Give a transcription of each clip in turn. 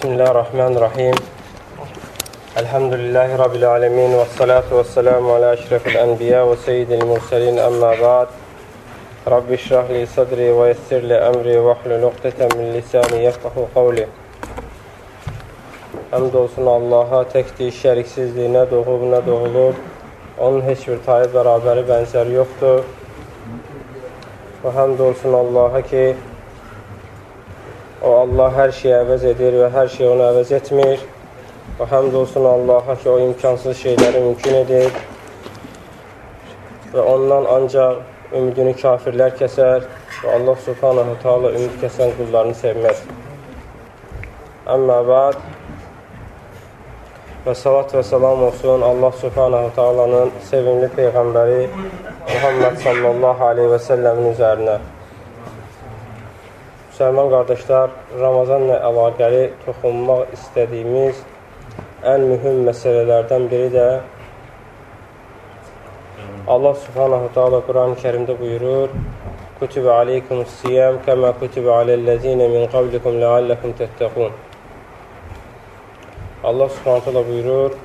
Bismillahirrahmanirrahim. Elhamdülillahi Rabbil alemin və salatu və selamu alə əşrəfil ənbiya və seyyidil mürsəlin əmmə ba'd. Rabbi şrah li sadri və yessir li əmri və hlul uqdətən min lisani yəfqahu qavli. Həmd olsun Allaha təkdir, şəriksizliyinə doğub, nə doğulub. Onun heç bir tayı bərabəri bənzər yoxdur. Və həmd olsun Allaha ki, O Allah hər şeyi əvəz edir və hər şey onu əvəz etmir. Və həmd olsun Allaha ki, o imkansız şeyləri mümkün edir. Və ondan ancaq ümidini kafirlər kəsər və Allah subhanahu taala ümid kəsən qullarını sevməz. Əmmə bəd və salat və salam olsun Allah subhanahu taalanın sevimli Peyğəmbəri Muhammed sallallahu aleyhi və səlləmin üzərinə. Müsəlman qardaşlar, Ramazanla əlaqəli toxunmaq istədiyimiz ən mühüm məsələlərdən biri də Allah subhanahu ta'ala Quran-ı kərimdə buyurur Kutubə aleykum siyam kəmə kutubə aləl-ləzinə min qablikum ləalləkum təttəqun Allah subhanahu ta'ala buyurur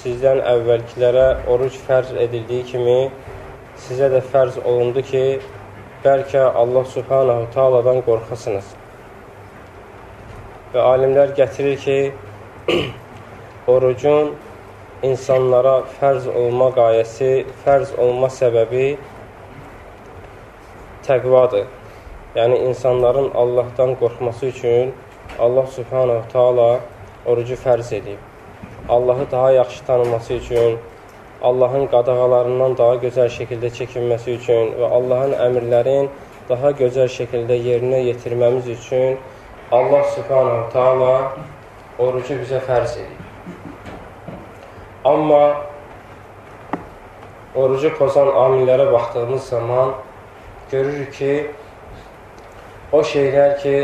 Sizdən əvvəlkilərə oruc fərz edildiyi kimi sizə də fərz olundu ki, bəlkə Allah subhanahu taaladan qorxasınız. Və alimlər gətirir ki, orucun insanlara fərz olma qayəsi, fərz olma səbəbi təqvadır. Yəni, insanların Allahdan qorxması üçün Allah subhanahu taala orucu fərz edib. Allahı daha yaxşı tanıması üçün Allahın qadağalarından daha gözəl şəkildə çəkinməsi üçün və Allahın əmrlərin daha gözəl şəkildə yerinə yetirməmiz üçün Allah subhanahu taala orucu bizə fərz edib. Amma orucu pozan amillərə baxdığımız zaman görürük ki, o şeylər ki,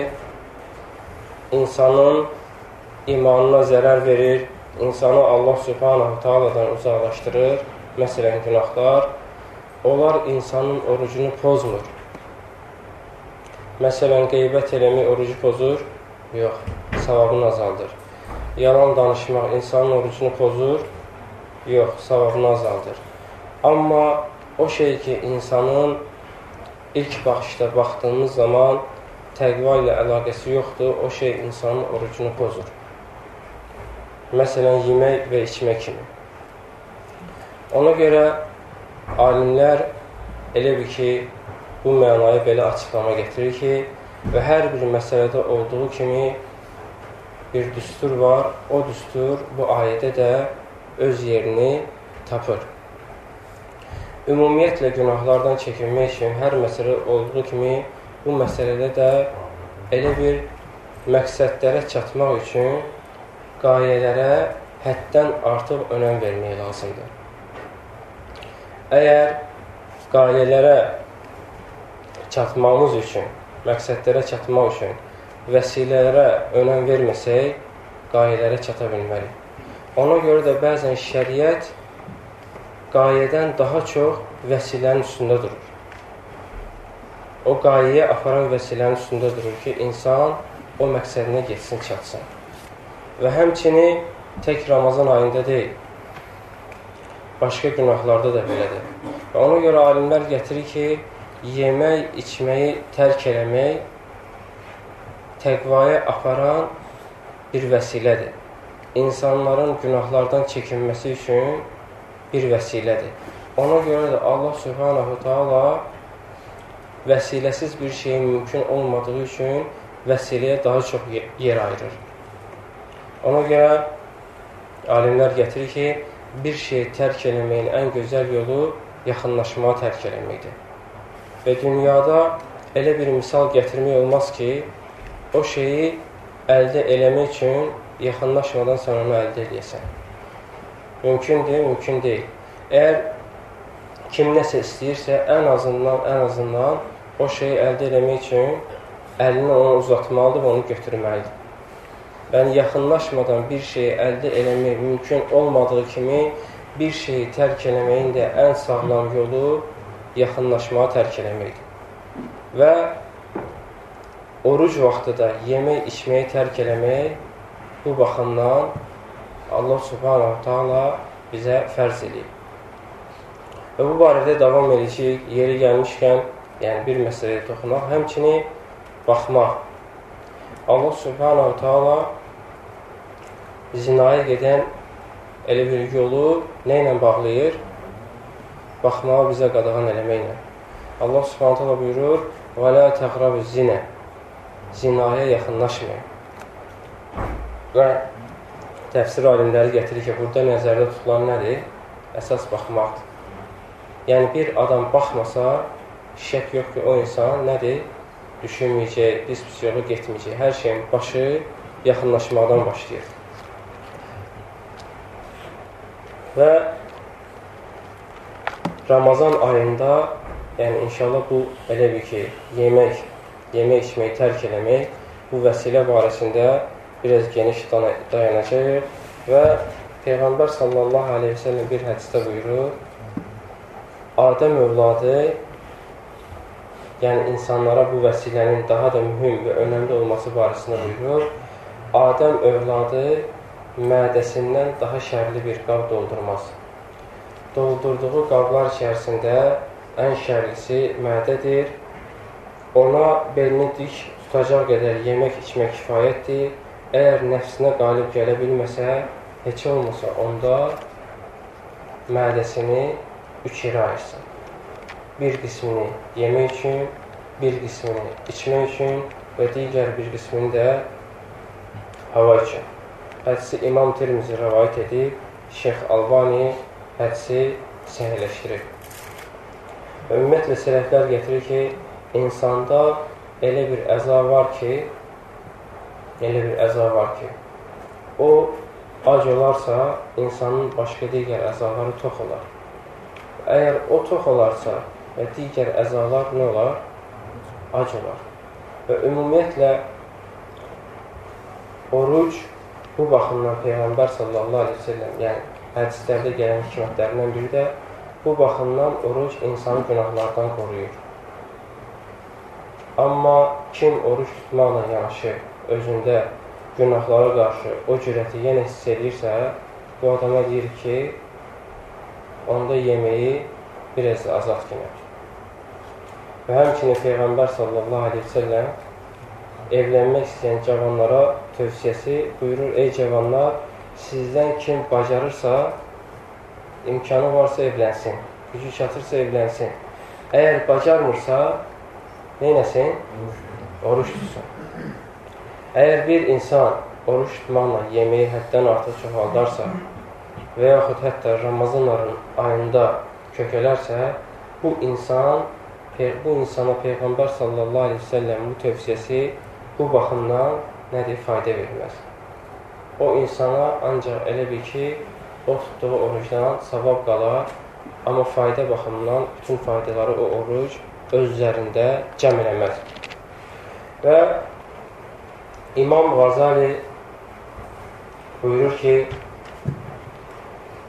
insanın imanına zərər verir, insanı Allah subhanahu taaladan uzaqlaşdırır, məsələn, günahlar, onlar insanın orucunu pozmur. Məsələn, qeybət eləmək orucu pozur? Yox, savabını azaldır. Yalan danışmaq insanın orucunu pozur? Yox, savabını azaldır. Amma o şey ki, insanın ilk baxışda baxdığımız zaman təqva ilə əlaqəsi yoxdur, o şey insanın orucunu pozur. Məsələn, yemək və içmək kimi. Ona görə alimlər elə bir ki, bu mənayı belə açıqlama getirir ki, və hər bir məsələdə olduğu kimi bir düstur var, o düstur bu ayədə də öz yerini tapır. Ümumiyyətlə, günahlardan çəkinmək üçün hər məsələ olduğu kimi, bu məsələdə də elə bir məqsədlərə çatmaq üçün qayələrə həddən artıq önəm vermək lazımdır. Əgər qayələrə çatmamız üçün, məqsədlərə çatmaq üçün vəsilələrə önəm verməsək, qayələrə çata bilmərik. Ona görə də bəzən şəriət qayədən daha çox vəsilənin üstündə durur. O qayəyə aparan vəsilənin üstündə durur ki, insan o məqsədinə getsin, çatsın. Və həmçini tək Ramazan ayında deyil, başqa günahlarda da belədir. Və ona görə alimlər gətirir ki, yemək, içməyi tərk eləmək təqvaya aparan bir vəsilədir. İnsanların günahlardan çəkinməsi üçün bir vəsilədir. Ona görə də Allah Subhanahu Taala vəsiləsiz bir şeyin mümkün olmadığı üçün vəsiləyə daha çox yer ayırır. Ona görə alimlər gətirir ki, bir şeyi tərk eləməyin ən gözəl yolu yaxınlaşmağı tərk eləməkdir. Və dünyada elə bir misal gətirmək olmaz ki, o şeyi əldə eləmək üçün yaxınlaşmadan sonra onu əldə edəsən. Mümkündür, mümkün deyil. Əgər kim nəsə istəyirsə, ən azından, ən azından o şeyi əldə eləmək üçün əlini ona uzatmalıdır və onu götürməlidir. Yəni, yaxınlaşmadan bir şeyi əldə eləmək mümkün olmadığı kimi, bir şeyi tərk eləməyin də ən sağlam yolu yaxınlaşmağı tərk eləməkdir. Və oruc vaxtı da yemək, içməyi tərk eləmək bu baxımdan Allah subhanahu ta'ala bizə fərz edib. Və bu barədə davam edəcək, yeri gəlmişkən, yəni bir məsələyə toxunaq, həmçini baxmaq. Allah subhanahu ta'ala zinaya gedən elə bir yolu nə ilə bağlayır? Baxmağı bizə qadağan eləməklə. Allah subhanahu ta'ala buyurur, lə təqrabü zinə Zinaya yaxınlaşmayın. Və təfsir alimləri gətirir ki, burada nəzərdə tutulan nədir? Əsas baxmaqdır. Yəni, bir adam baxmasa, şək yox ki, o insan nədir? Düşünməyəcək, pis-pis yolu getməyəcək. Hər şeyin başı yaxınlaşmaqdan başlayır. Və Ramazan ayında Yəni inşallah bu elə bir ki, yemək, yemək içməyi tərk eləmək bu vəsilə barəsində biraz geniş dayanacaq və Peyğəmbər sallallahu aleyhi ve sellem bir hədisdə buyurur, Adəm övladı, yəni insanlara bu vəsilənin daha da mühüm və önəmli olması barəsində buyurur, Adəm övladı mədəsindən daha şərli bir qab doldurmaz. Doldurduğu qablar içərisində ən şərlisi mədədir. Ona belini dik tutacaq qədər yemək içmək kifayətdir. Əgər nəfsinə qalib gələ bilməsə, heç olmasa onda mədəsini üç yerə ayırsın. Bir qismini yemək üçün, bir qismini içmək üçün və digər bir qismini də hava üçün. Hədisi İmam Tirmizi rəvayət edib, Şeyx Albani hədisi səhələşdirib. Və ümumiyyətlə sələflər gətirir ki, insanda elə bir əza var ki, elə bir əza var ki, o ac olarsa, insanın başqa digər əzaları tox olar. Əgər o tox olarsa və digər əzalar nə olar? Ac olar. Və ümumiyyətlə, oruc bu baxımdan Peyğəmbər sallallahu aleyhi ve sellem, yəni hədislərdə gələn hikmətlərindən biri də Bu baxımdan oruc insanı günahlardan qoruyur. Amma kim oruc tutmaqla yanaşı özündə günahlara qarşı o cürəti yenə hiss edirsə, bu adama deyir ki, onda yeməyi biraz azad günət. Və həmçinin Peyğəmbər sallallahu aleyhi ve selləm evlənmək istəyən cavanlara tövsiyəsi buyurur, ey cavanlar, sizdən kim bacarırsa, imkanı varsa evlənsin, gücü çatırsa evlənsin. Əgər bacarmırsa, neynəsin? Oruç tutsun. Əgər bir insan oruç tutmaqla yeməyi həddən artıq çoxaldarsa və yaxud hətta Ramazan ayında kökələrsə, bu insan bu insana Peyğəmbər sallallahu aleyhi ve sellem bu tövsiyəsi bu baxımdan nədir? Fayda verməz. O insana ancaq elə bir ki, o tutduğu orucdan savab qalar, amma fayda baxımından bütün faydaları o oruc öz üzərində cəm eləməz. Və İmam Qazali buyurur ki,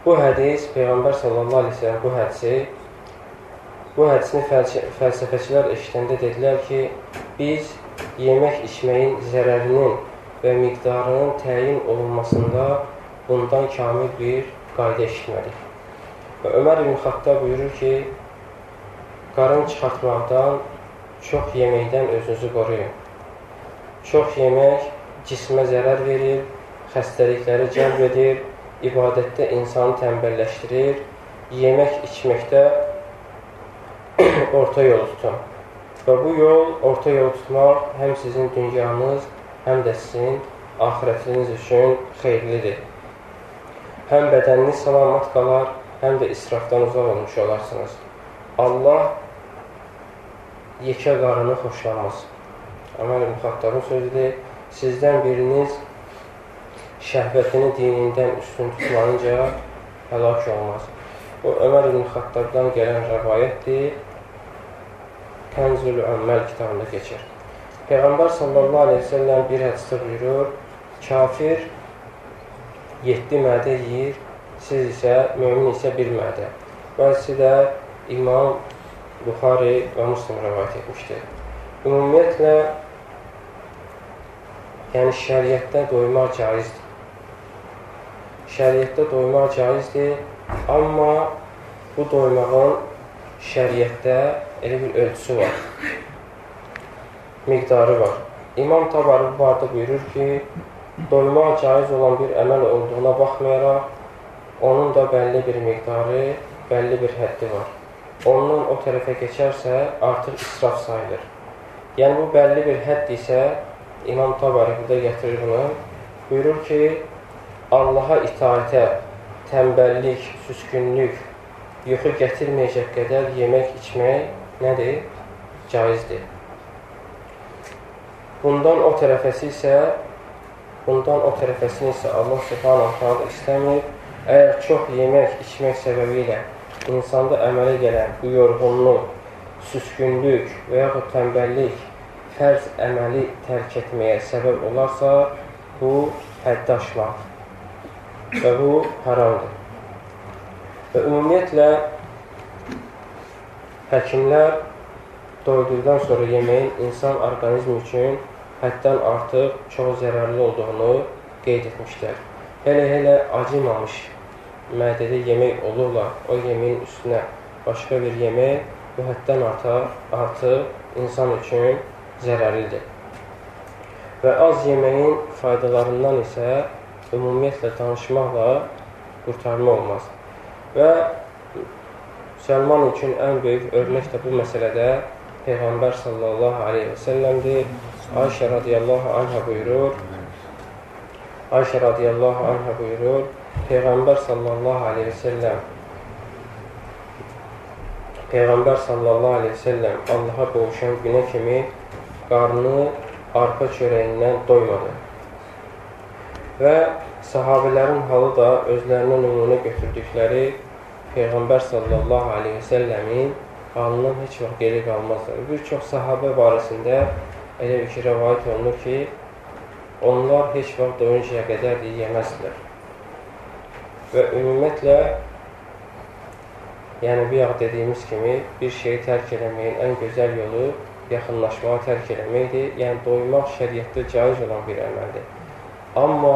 bu hədis, Peyğəmbər sallallahu aleyhi sellem bu hədisi, bu hədisini fəlsəfəçilər eşitəndə dedilər ki, biz yemək içməyin zərərinin və miqdarının təyin olunmasında bundan kamil bir qayda eşitmədik. Və Ömər ibn Xattab buyurur ki, qarın çıxartmaqdan, çox yeməkdən özünüzü qoruyun. Çox yemək cismə zərər verir, xəstəlikləri cəlb edir, ibadətdə insanı tənbəlləşdirir, yemək içməkdə orta yol tutun. Və bu yol, orta yol tutmaq həm sizin dünyanız, həm də sizin ahirətiniz üçün xeyirlidir. Həm bədəniniz salamat qalar, həm də israfdan uzaq olmuş olarsınız. Allah yekə qarını xoşlanmaz. Əməl müxattabın sözüdür. Sizdən biriniz şəhvətini dinindən üstün tutmanınca həlak olmaz. Bu, Ömər ibn Xattabdan gələn rəvayətdir. Kənzül Ömməl kitabında keçir. Peyğəmbər sallallahu aleyhi ve sellem bir hədisdə buyurur, kafir 7 mədə yeyir, siz isə, mömin isə bir mədə. Bəzi də İmam Buxari və Muslim rəvayət etmişdir. Ümumiyyətlə, Yəni, şəriətdə doymaq caizdir. Şəriətdə doymaq caizdir, amma bu doymağın şəriətdə elə bir ölçüsü var, miqdarı var. İmam Tabari bu barədə buyurur ki, doymaq caiz olan bir əməl olduğuna baxmayaraq, onun da bəlli bir miqdarı, bəlli bir həddi var. Ondan o tərəfə keçərsə, artıq israf sayılır. Yəni, bu bəlli bir hədd isə, İmam Tabari burada gətirir bunu, buyurur ki, Allaha itaətə, təmbəllik, süskünlük, yuxu gətirməyəcək qədər yemək, içmək nədir? Caizdir. Bundan o tərəfəsi isə, bundan o tərəfəsini isə Allah subhanahu ta'ala istəmir. Əgər çox yemək, içmək səbəbi ilə insanda əmələ gələn bu yorğunluq, süskünlük və yaxud təmbəllik fərz əməli tərk etməyə səbəb olarsa, bu həddi aşmaq və bu haramdır. Və ümumiyyətlə, həkimlər doyduqdan sonra yeməyin insan orqanizmi üçün həddən artıq çox zərərli olduğunu qeyd etmişlər. Hələ-hələ acımamış mədədə yemək olurlar, o yeməyin üstünə başqa bir yemək bu həddən artıq, artıq insan üçün zərərlidir. Və az yeməyin faydalarından isə ümumiyyətlə danışmaqla qurtarma olmaz. Və Səlman üçün ən böyük örnək də bu məsələdə Peyğəmbər sallallahu aleyhi və səlləmdir. Ayşə radiyallahu anhə buyurur, Ayşə radiyallahu anhə buyurur, Peyğəmbər sallallahu aleyhi və səlləm Peyğəmbər sallallahu aleyhi ve sellem Allaha qovuşan günə kimi qarnı arpa çörəyindən doymadı. Və sahabələrin halı da özlərinə nümunə götürdükləri Peyğəmbər sallallahu aleyhi ve sellemin halından heç vaxt geri qalmazlar. Bir çox sahabə barəsində elə bir ki, rəvayət olunur ki, onlar heç vaxt doyuncaya qədər yeməzdilər. Və ümumiyyətlə Yəni, bir dediyimiz kimi, bir şeyi tərk eləməyin ən gözəl yolu yaxınlaşmağa tərk eləməkdir. Yəni, doymaq şəriətdə caiz olan bir əməldir. Amma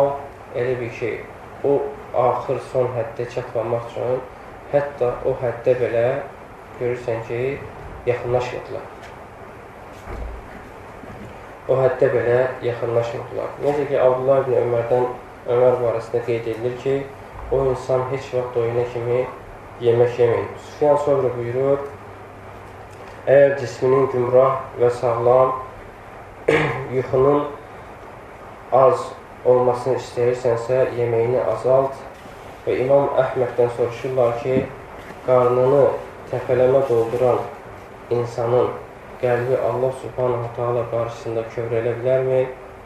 elə bir şey, o axır son həddə çatmamaq üçün hətta o həddə belə görürsən ki, yaxınlaşmırlar. O həddə belə yaxınlaşmırlar. Necə ki, Abdullah ibn Ömərdən Ömər barəsində qeyd edilir ki, o insan heç vaxt doyuna kimi yemək yeməyin. Süfyan sonra buyurur, əgər cisminin gümrah və sağlam, yuxunun az olmasını istəyirsənsə, yeməyini azalt və İmam Əhməddən soruşurlar ki, qarnını təpələmə dolduran insanın qəlbi Allah subhanahu ta'ala qarşısında kövrələ bilərmi?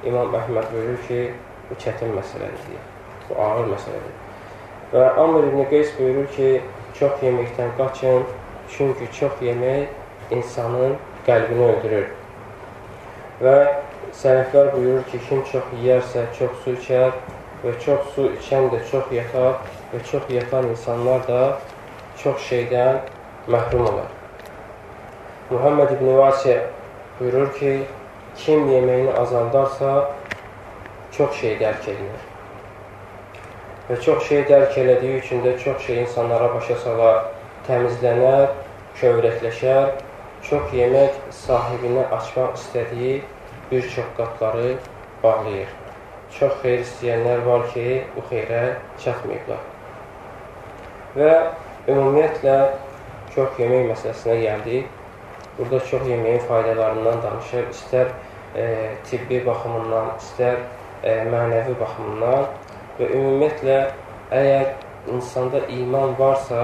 İmam Əhməd buyurur ki, bu çətin məsələdir, bu ağır məsələdir. Və Amr ibn Qeys buyurur ki, çox yeməkdən qaçın, çünki çox yemək insanın qəlbini öldürür. Və sələflər buyurur ki, kim çox yeyərsə, çox su içər və çox su içən də çox yatar və çox yatan insanlar da çox şeydən məhrum olar. Muhammed ibn Vasiyə buyurur ki, kim yeməyini azaldarsa, çox şey dərk edilir və çox şey dərk elədiyi üçün də çox şey insanlara başa salar, təmizlənər, kövrəkləşər, çox yemək sahibini açmaq istədiyi bir çox qatları bağlayır. Çox xeyr istəyənlər var ki, bu xeyrə çatmayıblar. Və ümumiyyətlə, çox yemək məsələsinə gəldik. Burada çox yeməyin faydalarından danışır. İstər e, tibbi baxımından, istər e, mənəvi baxımından və ümumiyyətlə, əgər insanda iman varsa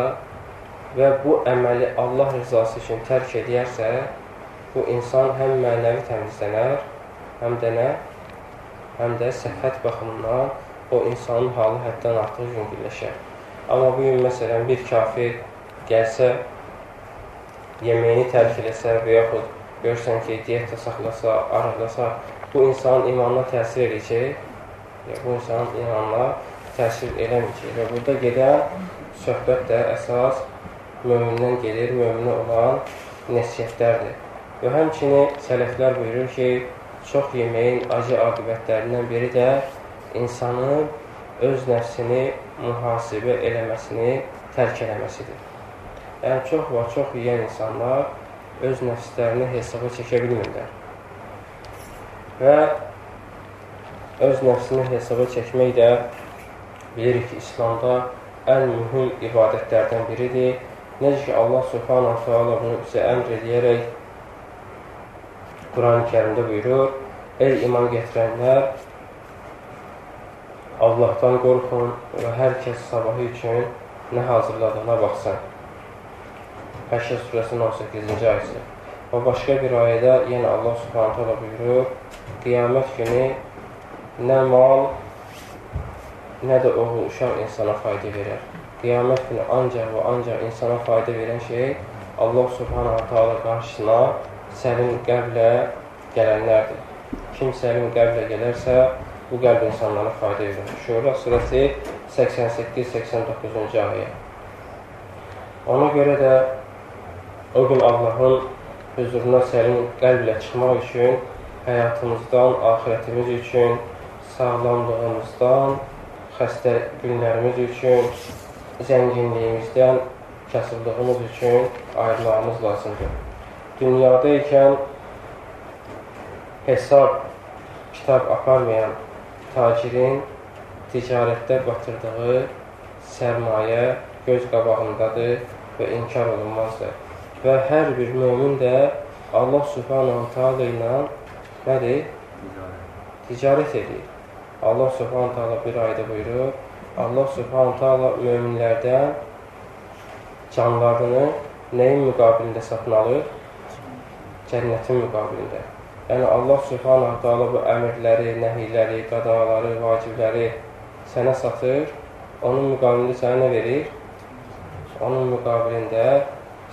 və bu əməli Allah rızası üçün tərk edərsə, bu insan həm mənəvi təmizlənər, həm də nə? Həm də səhət baxımından o insanın halı həddən artıq yüngülləşər. Amma bu gün, məsələn, bir kafir gəlsə, yeməyini tərk eləsə və yaxud görürsən ki, diyetə saxlasa, arıqlasa, bu insanın imanına təsir edəcək bu insanın imanına təsir eləməyəcək. Və burada gedən söhbət də əsas mömindən gedir, möminə olan nəsiyyətlərdir. Və həmçini sələflər buyurur ki, çox yeməyin acı aqibətlərindən biri də insanın öz nəfsini mühasibə eləməsini tərk eləməsidir. Yəni, çox var, çox yeyən insanlar öz nəfslərini hesaba çəkə bilmirlər. Və öz nəfsini hesaba çəkmək də bilirik ki, İslamda ən mühüm ibadətlərdən biridir. Necə ki, Allah subhanahu teala bunu bizə əmr edərək Quran-ı kərimdə buyurur, Ey iman getirənlər, Allahdan qorxun və hər kəs sabahı üçün nə hazırladığına baxsın. Həşr surəsinin 18-ci ayəsi. Və başqa bir ayədə yenə Allah subhanətə Allah buyurur, qiyamət günü nə mal, nə də oğul uşaq insana fayda verir. Qiyamət günü ancaq və ancaq insana fayda verən şey Allah subhanətə Allah qarşısına səlim qəlblə gələnlərdir. Kim səlim qəlblə gələrsə, bu qəlb insanlara fayda verir. Şura surəsi 88-89-cu ayə. Ona görə də o gün Allahın hüzuruna səlim qəlblə çıxmaq üçün həyatımızdan, axirətimiz üçün, sağlamlığımızdan, xəstə günlərimiz üçün, zənginliyimizdən, kasıblığımız üçün ayrılmamız lazımdır dünyada ikən hesab, kitab aparmayan tacirin ticarətdə batırdığı sərmayə göz qabağındadır və inkar olunmazdır. Və hər bir mömin də Allah subhanahu ta'ala ilə nədir? Ticarət edir. Allah subhanahu ta'ala bir ayda buyurur, Allah subhanahu ta'ala möminlərdən canlarını nəyin müqabilində satın alır? cənnətin müqabilində. Yəni Allah Subhanahu taala bu əmrləri, nəhiyləri, qadağaları, vacibləri sənə satır. Onun müqabilində sənə nə verir? Onun müqabilində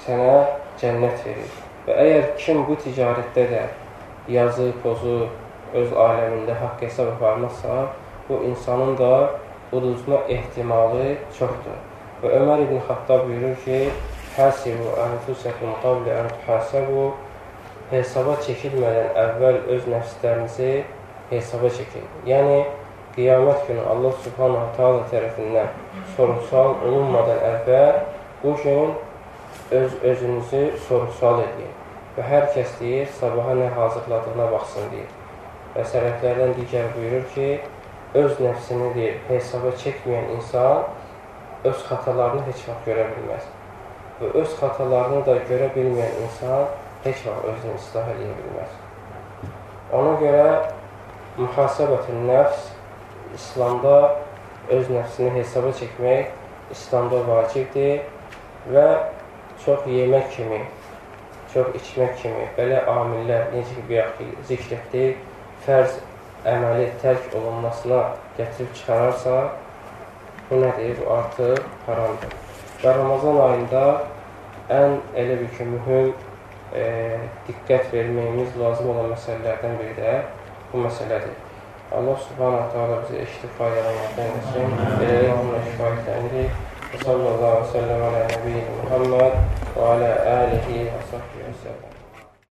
sənə cənnət verir. Və əgər kim bu ticarətdə də yazı, pozu öz aləmində haqq hesab aparmazsa, bu insanın da uduzma ehtimalı çoxdur. Və Ömər ibn Xattab buyurur ki, Həsibu ənfusəkum qablə ən tuhasəbu hesaba çəkilmədən əvvəl öz nəfslərinizi hesaba çəkin. Yəni, qiyamət günü Allah subhanahu ta'ala tərəfindən sorğusal olunmadan əvvəl bu gün öz özünüzü sorğusal edin. Və hər kəs deyir, sabaha nə hazırladığına baxsın deyir. Və sərəflərdən digər buyurur ki, öz nəfsini deyir, hesaba çəkməyən insan öz xatalarını heç vaxt görə bilməz. Və öz xatalarını da görə bilməyən insan heç vaxt özünü islah edə bilməz. Ona görə mühasəbətün nəfs İslamda öz nəfsini hesaba çəkmək İslamda vacibdir və çox yemək kimi, çox içmək kimi belə amillər necə ki, bir zikr etdik, fərz əməli tərk olunmasına gətirib çıxararsa, bu nədir? Bu artıq haramdır. Və Ramazan ayında ən elə bir ki, mühüm e, diqqət verməyimiz lazım olan məsələlərdən biri də bu məsələdir. Allah subhanahu ta'ala bizi eşitib faydalanmaqdan etsin. Beləliklə bununla şikayətlənirik. Və sallallahu aleyhi və səlləm alə nəbiyyə Muhammed və alə əlihi və və səlləm.